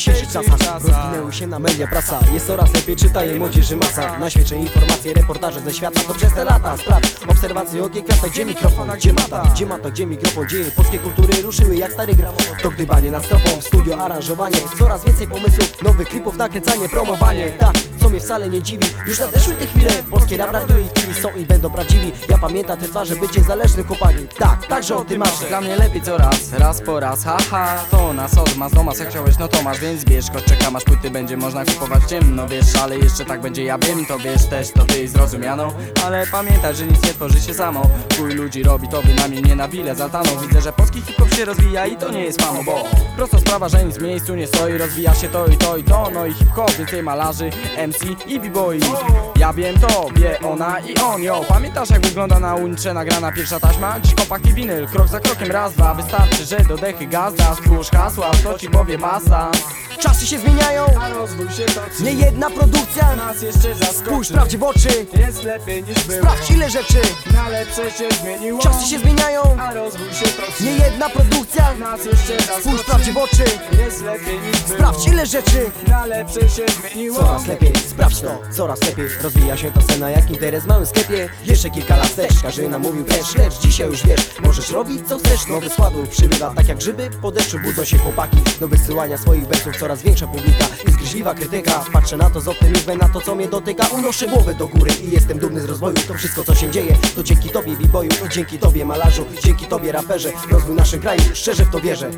dzisiejszych czasach Rozwinęły się na media prasa. Jest coraz lepiej czytaje młodzieży masa. Na świeże informacje, reportaże ze świata To przez te lata sprawdź Obserwacje ogień krata Gdzie mikrofon, gdzie mata, gdzie mata, gdzie mikrofon? Dzieje polskie kultury ruszyły jak stary gramofon To gdybanie nad stropą, studio, aranżowanie. Coraz więcej pomysłów, nowych klipów, nakręcanie, promowanie. Tak, mnie wcale nie dziwi. Już nadeszły te chwile, polskie raduje i chwili są i będą prawdziwi. Ja pamiętam te twarze, bycie zależnym chłopaki. Tak, także o tym marzę Dla mnie lepiej coraz, raz po raz, haha To nas od mas do mas, jak chciałeś no to masz Więc bierz, choć czekam aż płyty będzie można kupować ciemno Wiesz, ale jeszcze tak będzie, ja wiem, to wiesz też, to ty zrozumiano. Ale pamiętaj, że nic nie tworzy się samo. Chuj ludzi robi to bynajmniej nie na wile zaltaną Widzę, że polski hip-hop się rozwija i to nie jest famo, bo Prosta sprawa, że nic w miejscu nie stoi. Rozwija się to i to i to, no i hip-hop Więcej malarzy, MC i b-boy Ja wiem to, wie ona i on, yo. Pamiętasz jak wygląda na uliczę nagrana pierwsza taśma? Dziś kompak i winyl, krok za krokiem, raz, dwa. Wystarczy, że do dechy gazda. Stwórz hasła, to ci powie basa Czasy się zmieniają, A rozwój się toczy nie jedna produkcja. Nas jeszcze Spójrz zaskoczy prawdzie w oczy. Jest lepiej niż było. Sprawdź ile rzeczy. Na lepsze się zmieniło. Czasy się zmieniają, A rozwój się toczy nie jedna produkcja. Nas jeszcze Spójrz zaskoczy prawdzie w oczy. Jest lepiej niż było. Sprawdź ile rzeczy. Na lepsze się zmieniło. Coraz lepiej, sprawdź to, coraz lepiej. Rozwija się ta scena jak interes w małym sklepie. Jeszcze kilka lat wstecz, każdy nam mówił też Lecz dzisiaj już wiesz, możesz robić co chcesz. Nowy składu przybywa, tak jak grzyby po deszczu Budzą się chłopaki, do wysyłania swoich wersów Coraz większa publika. I krytyka. Patrzę na to z optymizmem, na to co mnie dotyka. Unoszę głowę do góry i jestem dumny z rozwoju. To wszystko co się dzieje, to dzięki tobie b-boyu I dzięki tobie malarzu, dzięki tobie raperze. Rozwój naszym kraju, szczerze w to wierzę.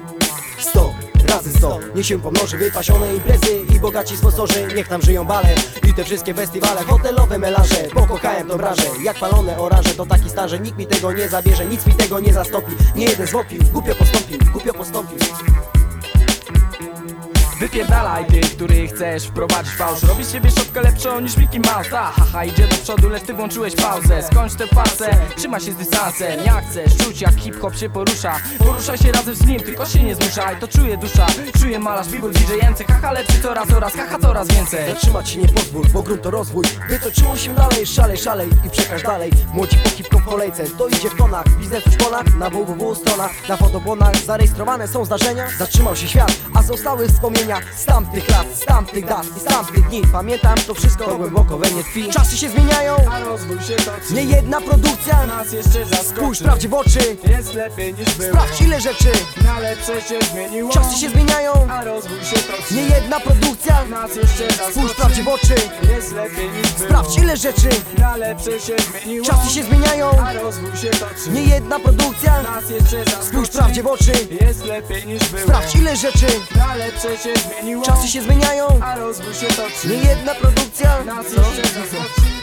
100 razy 100 Niech się pomnoży wypasione imprezy i bogaci sponsorzy. Niech tam żyją bale i te wszystkie festiwale. Hotelowe melanże, pokochałem tą branżę. Jak palone oraże to taki stan, że nikt mi tego nie zabierze Nic mi tego nie zastąpi. Nie jeden zwątpił, głupio postąpił, głupio postąpił Wypierdalaj tych, których chcesz wprowadzić fałsz. Robisz siebie szopkę lepszą niż Mickey Mouse. Ta, haha, idzie do przodu, lecz ty włączyłeś pauzę. Skończ tę farsę, trzyma się z dystansem. Jak chcesz, czuć jak hip-hop się porusza. Poruszaj się razem z nim, tylko się nie zmuszaj. To czuje dusza, czuje malarz, bibur, DJ-jęcy Haha, lepszy coraz, coraz, haha, coraz więcej. Zatrzymać się nie pozwól, bo grunt to rozwój. Wytoczyło się dalej, szalej, szalej i przekaż dalej. Młodzi po hip-hop w kolejce, to idzie w tonach. Biznesu szponach, na www stronach. Na fotobonach zarejestrowane są zdarzenia. Zatrzymał się świat, a zostały wspomnienia Z tamtych lat, z tamtych dat i z tamtych dni. Pamiętam to wszystko, to głęboko we mnie tkwi. Czasy się zmieniają, A rozwój się toczy nie jedna produkcja. Nas jeszcze Spójrz zaskoczy prawdzie w oczy, Jest lepiej niż było. Sprawdź ile rzeczy. Na lepsze się zmieniło. Czasy się zmieniają, A rozwój się toczy nie jedna produkcja. Nas jeszcze Spójrz prawdzie w zaskoczy oczy, Jest lepiej niż było. Sprawdź ile rzeczy. Na lepsze się zmieniło. Czasy się zmieniają, A rozwój się toczy nie jedna produkcja. Nas jeszcze zaskoczy. Spójrz prawdzie w oczy, Jest lepiej niż było. Sprawdź ile rzeczy. Na lepsze się zmieniło Czasy się zmieniają, A rozwój się toczy. Nie jedna produkcja. Nas jeszcze zaskoczy